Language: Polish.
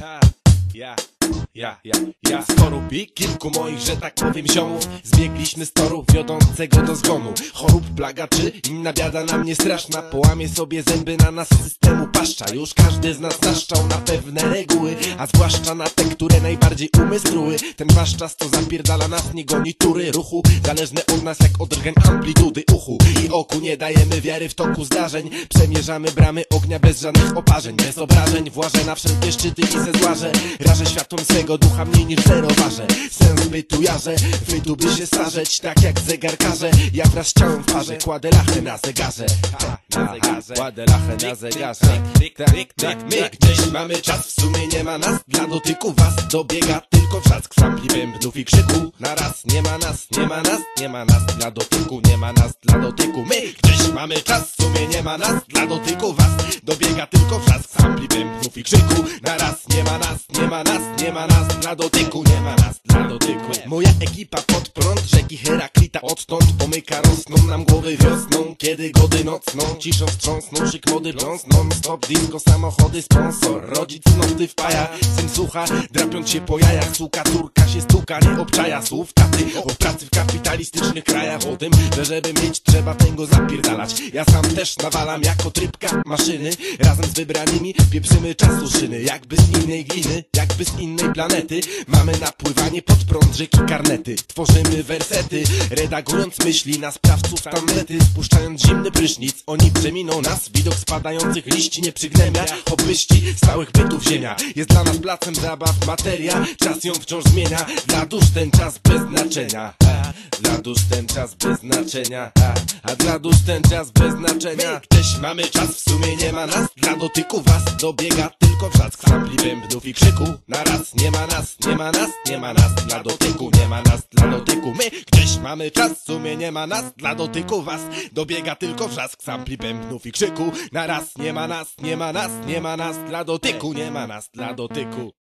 Ha, ja, ja, ja, ja. Z kilku moich, że tak powiem ziomów. Zbiegliśmy z toru wiodącego do zgonu Chorób, plaga czy inna biada na mnie straszna. Połamie sobie zęby na nas systemu paszcza Już każdy z nas zaszczał na pewne reguły A zwłaszcza na te, które najbardziej umysł truły Ten wasz czas to zapierdala nas, nie goni tury ruchu Zależne od nas jak od rgań amplitudy uchu. I oku nie dajemy wiary w toku zdarzeń Przemierzamy bramy ognia bez żadnych oparzeń Bez obrażeń włażę na wszelkie szczyty i se złażę Rażę światłem swego ducha mniej niż zero ważę Sens bytu jarzę, wy tu by się starzeć Tak jak zegarkarze, ja wraz z ciałem w parze Kładę lachę na zegarze. Ha, na zegarze Kładę lachę na zegarze Tak, tak, my gdzieś mamy czas W sumie nie ma nas dla dotyku was Dobiega tylko wrzask sampli bębnów i krzyku Na raz nie ma nas, nie ma nas, nie ma nas dla dotyku Nie ma nas dla dotyku My gdzieś mamy czas W sumie nie ma nas dla dotyku was Dobiega tylko wrzask sampli bębnów i krzyku Na raz nie ma nas, nie ma nas, nie ma nas dla dotyku Nie ma nas dla dotyku Moja ekipa pod prąd rzeki Heraklita odtąd pomyka rosną nam głowy wiosną Kiedy gody nocną ciszą wstrząsną Szyk mody bląs non stop disco samochody sponsor Rodzic noty wpaja, syn słucha Drapiąc się po jajach, suka turka się stuka Nie obczaja słów taty o pracy w kapitalistycznych krajach O tym, że żeby mieć trzeba tego zapierdalać. Ja sam też nawalam jako trybka maszyny Razem z wybranymi pieprzymy czasu szyny. Jakby z innej gliny, jakby z innej planety Mamy napływanie pod prąd rzeki karnety. Tworzymy wersety, redagując myśli na sprawców tandety Spuszczając zimny prysznic, oni przeminą nas Widok spadających liści nie przygnębia Hobbyści stałych bytów ziemia. Jest dla nas placem zabaw materia Czas ją wciąż zmienia. Dla dusz ten czas bez znaczenia. Dla dusz ten czas bez znaczenia. Ha, A dla dusz ten czas bez znaczenia. My gdzieś mamy czas, w sumie nie ma nas. Dla dotyku was dobiega tylko wrzask. Sampli bębnów i krzyku. Na raz nie ma nas, nie ma nas, nie ma nas. Dla dotyku nie ma nas, dla My gdzieś mamy czas, w sumie nie ma nas. Dla dotyku was dobiega tylko wrzask. Sampli bębnów i krzyku. Na raz nie ma nas, nie ma nas, nie ma nas. Dla dotyku nie ma nas, dla dotyku